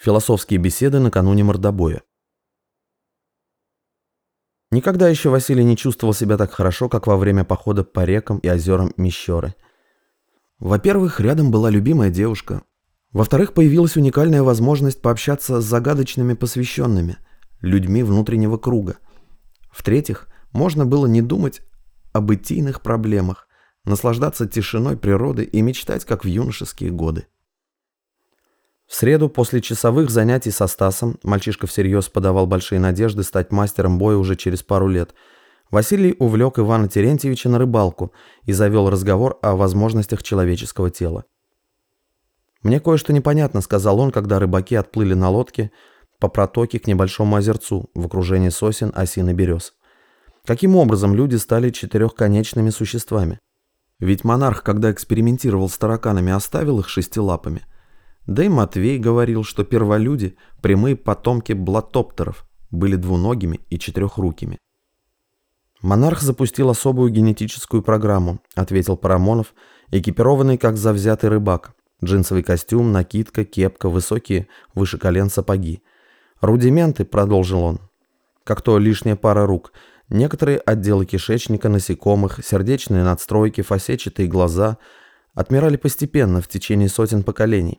Философские беседы накануне мордобоя. Никогда еще Василий не чувствовал себя так хорошо, как во время похода по рекам и озерам Мещеры. Во-первых, рядом была любимая девушка. Во-вторых, появилась уникальная возможность пообщаться с загадочными посвященными, людьми внутреннего круга. В-третьих, можно было не думать о бытийных проблемах, наслаждаться тишиной природы и мечтать, как в юношеские годы. В среду после часовых занятий со Стасом мальчишка всерьез подавал большие надежды стать мастером боя уже через пару лет. Василий увлек Ивана Терентьевича на рыбалку и завел разговор о возможностях человеческого тела. «Мне кое-что непонятно», — сказал он, когда рыбаки отплыли на лодке по протоке к небольшому озерцу в окружении сосен, осин и берез. Каким образом люди стали четырехконечными существами? Ведь монарх, когда экспериментировал с тараканами, оставил их шестилапами — да и Матвей говорил, что перволюди, прямые потомки блатоптеров, были двуногими и четырехрукими. «Монарх запустил особую генетическую программу», — ответил Парамонов, экипированный как завзятый рыбак. Джинсовый костюм, накидка, кепка, высокие, выше колен сапоги. «Рудименты», — продолжил он, — «как то лишняя пара рук, некоторые отделы кишечника, насекомых, сердечные надстройки, фасетчатые глаза отмирали постепенно в течение сотен поколений.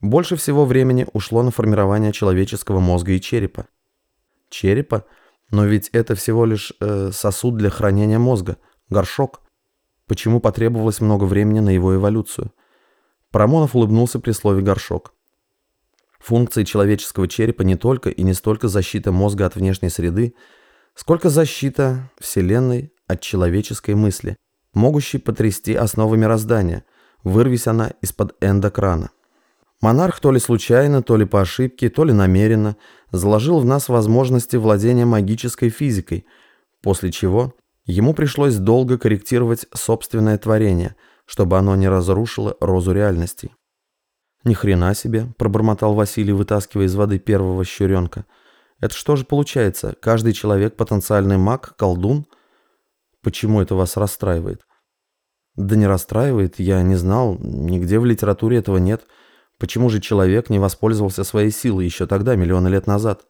Больше всего времени ушло на формирование человеческого мозга и черепа. Черепа? Но ведь это всего лишь э, сосуд для хранения мозга, горшок. Почему потребовалось много времени на его эволюцию? Парамонов улыбнулся при слове «горшок». Функции человеческого черепа не только и не столько защита мозга от внешней среды, сколько защита Вселенной от человеческой мысли, могущей потрясти основы мироздания, вырвись она из-под эндокрана. Монарх то ли случайно, то ли по ошибке, то ли намеренно заложил в нас возможности владения магической физикой, после чего ему пришлось долго корректировать собственное творение, чтобы оно не разрушило розу реальностей. «Ни хрена себе», — пробормотал Василий, вытаскивая из воды первого щуренка. «Это что же получается? Каждый человек потенциальный маг, колдун? Почему это вас расстраивает?» «Да не расстраивает, я не знал, нигде в литературе этого нет». Почему же человек не воспользовался своей силой еще тогда, миллионы лет назад?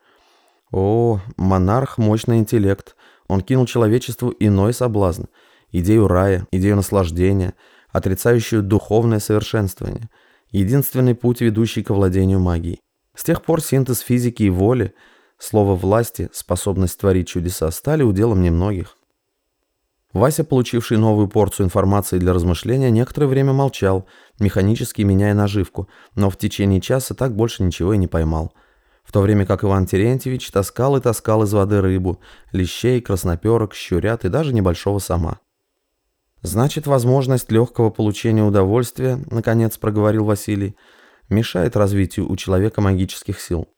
О, монарх – мощный интеллект. Он кинул человечеству иной соблазн. Идею рая, идею наслаждения, отрицающую духовное совершенствование. Единственный путь, ведущий к владению магией. С тех пор синтез физики и воли, слово власти, способность творить чудеса стали уделом немногих. Вася, получивший новую порцию информации для размышления, некоторое время молчал, механически меняя наживку, но в течение часа так больше ничего и не поймал. В то время как Иван Терентьевич таскал и таскал из воды рыбу, лещей, красноперок, щурят и даже небольшого сама. «Значит, возможность легкого получения удовольствия, — наконец проговорил Василий, — мешает развитию у человека магических сил.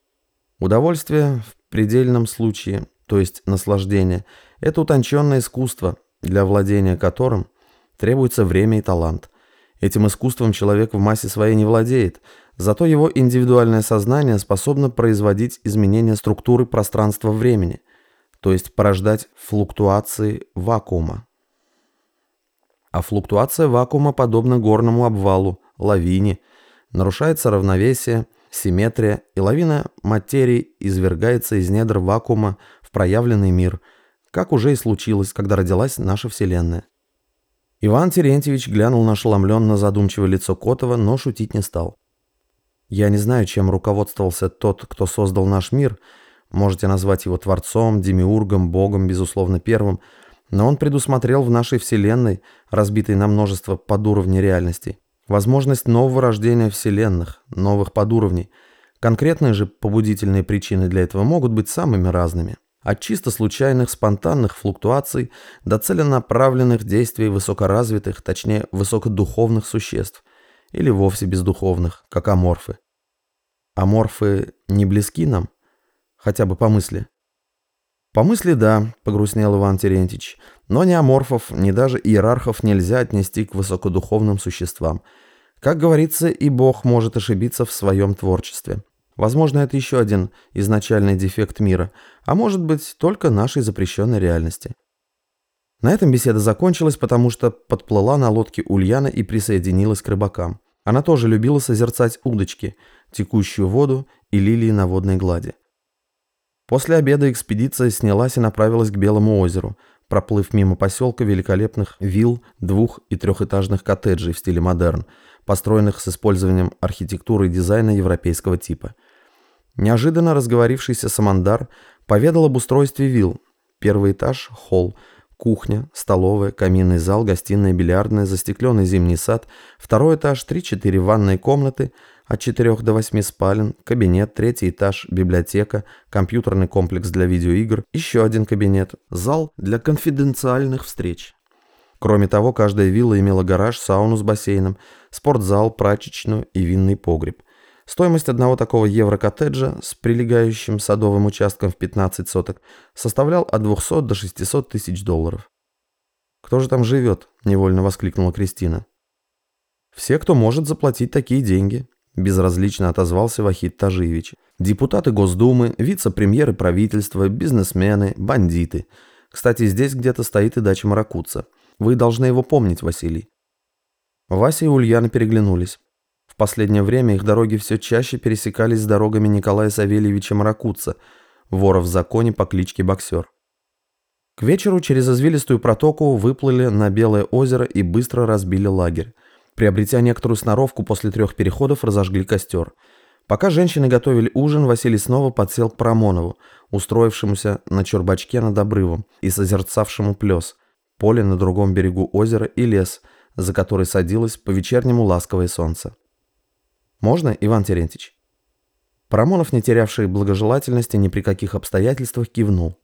Удовольствие в предельном случае, то есть наслаждение, — это утонченное искусство, для владения которым требуется время и талант. Этим искусством человек в массе своей не владеет, зато его индивидуальное сознание способно производить изменения структуры пространства-времени, то есть порождать флуктуации вакуума. А флуктуация вакуума подобна горному обвалу, лавине, нарушается равновесие, симметрия, и лавина материи извергается из недр вакуума в проявленный мир – как уже и случилось, когда родилась наша Вселенная. Иван Терентьевич глянул на ошеломленно задумчивое лицо Котова, но шутить не стал. «Я не знаю, чем руководствовался тот, кто создал наш мир. Можете назвать его Творцом, Демиургом, Богом, безусловно, первым. Но он предусмотрел в нашей Вселенной, разбитой на множество подуровней реальностей, возможность нового рождения Вселенных, новых подуровней. Конкретные же побудительные причины для этого могут быть самыми разными от чисто случайных спонтанных флуктуаций до целенаправленных действий высокоразвитых, точнее высокодуховных существ, или вовсе бездуховных, как аморфы. Аморфы не близки нам? Хотя бы по мысли. По мысли, да, погрустнел Иван Терентьевич, но ни аморфов, ни даже иерархов нельзя отнести к высокодуховным существам. Как говорится, и Бог может ошибиться в своем творчестве. Возможно, это еще один изначальный дефект мира, а может быть, только нашей запрещенной реальности. На этом беседа закончилась, потому что подплыла на лодке Ульяна и присоединилась к рыбакам. Она тоже любила созерцать удочки, текущую воду и лилии на водной глади. После обеда экспедиция снялась и направилась к Белому озеру, проплыв мимо поселка великолепных вилл, двух- и трехэтажных коттеджей в стиле модерн, построенных с использованием архитектуры и дизайна европейского типа. Неожиданно разговорившийся Самандар поведал об устройстве вилл. Первый этаж – холл, кухня, столовая, каминный зал, гостиная, бильярдная, застекленный зимний сад, второй этаж – 3-4 ванные комнаты – от 4 до 8 спален, кабинет, третий этаж, библиотека, компьютерный комплекс для видеоигр, еще один кабинет, зал для конфиденциальных встреч. Кроме того, каждая вилла имела гараж, сауну с бассейном, спортзал, прачечную и винный погреб. Стоимость одного такого евро-коттеджа с прилегающим садовым участком в 15 соток составлял от 200 до 600 тысяч долларов. «Кто же там живет?» – невольно воскликнула Кристина. «Все, кто может заплатить такие деньги», Безразлично отозвался Вахид Тажиевич. Депутаты Госдумы, вице-премьеры правительства, бизнесмены, бандиты. Кстати, здесь где-то стоит и дача Маракуца. Вы должны его помнить, Василий. Вася и Ульяна переглянулись. В последнее время их дороги все чаще пересекались с дорогами Николая Савельевича Маракуца, вора в законе по кличке Боксер. К вечеру через извилистую протоку выплыли на Белое озеро и быстро разбили лагерь. Приобретя некоторую сноровку после трех переходов, разожгли костер. Пока женщины готовили ужин, Василий снова подсел к Парамонову, устроившемуся на чурбачке над обрывом и созерцавшему плес, поле на другом берегу озера и лес, за который садилось по-вечернему ласковое солнце. «Можно, Иван Терентьевич?» Парамонов, не терявший благожелательности ни при каких обстоятельствах, кивнул.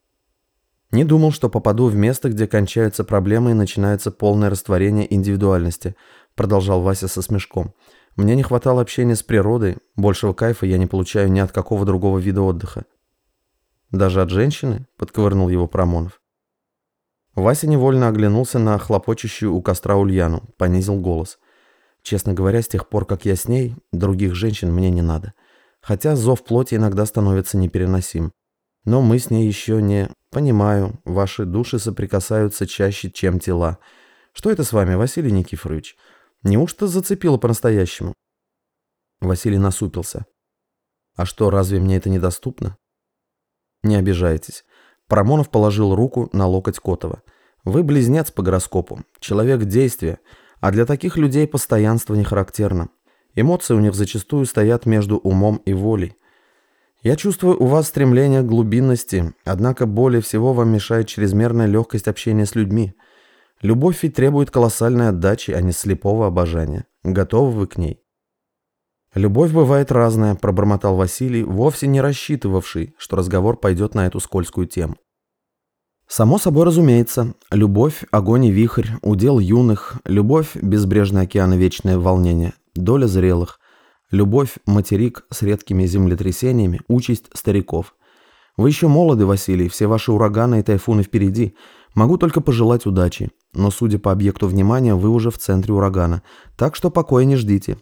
Не думал, что попаду в место, где кончаются проблемы и начинается полное растворение индивидуальности, продолжал Вася со смешком. Мне не хватало общения с природой, большего кайфа я не получаю ни от какого другого вида отдыха. Даже от женщины, подковырнул его Промонов. Вася невольно оглянулся на хлопочущую у костра Ульяну, понизил голос. Честно говоря, с тех пор, как я с ней, других женщин мне не надо. Хотя зов плоти иногда становится непереносим. Но мы с ней еще не... Понимаю, ваши души соприкасаются чаще, чем тела. Что это с вами, Василий Никифорович? Неужто зацепило по-настоящему? Василий насупился. А что, разве мне это недоступно? Не обижайтесь. Парамонов положил руку на локоть Котова. Вы близнец по гороскопу, человек действия, а для таких людей постоянство не характерно. Эмоции у них зачастую стоят между умом и волей. Я чувствую у вас стремление к глубинности, однако более всего вам мешает чрезмерная легкость общения с людьми. Любовь ведь требует колоссальной отдачи, а не слепого обожания. Готовы вы к ней? «Любовь бывает разная», – пробормотал Василий, вовсе не рассчитывавший, что разговор пойдет на эту скользкую тему. Само собой разумеется, любовь, огонь и вихрь, удел юных, любовь, безбрежный океан и вечное волнение, доля зрелых, Любовь, материк с редкими землетрясениями, участь стариков. Вы еще молоды, Василий, все ваши ураганы и тайфуны впереди. Могу только пожелать удачи. Но, судя по объекту внимания, вы уже в центре урагана. Так что покоя не ждите.